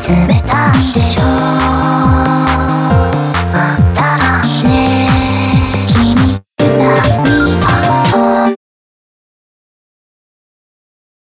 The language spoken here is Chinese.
すべ。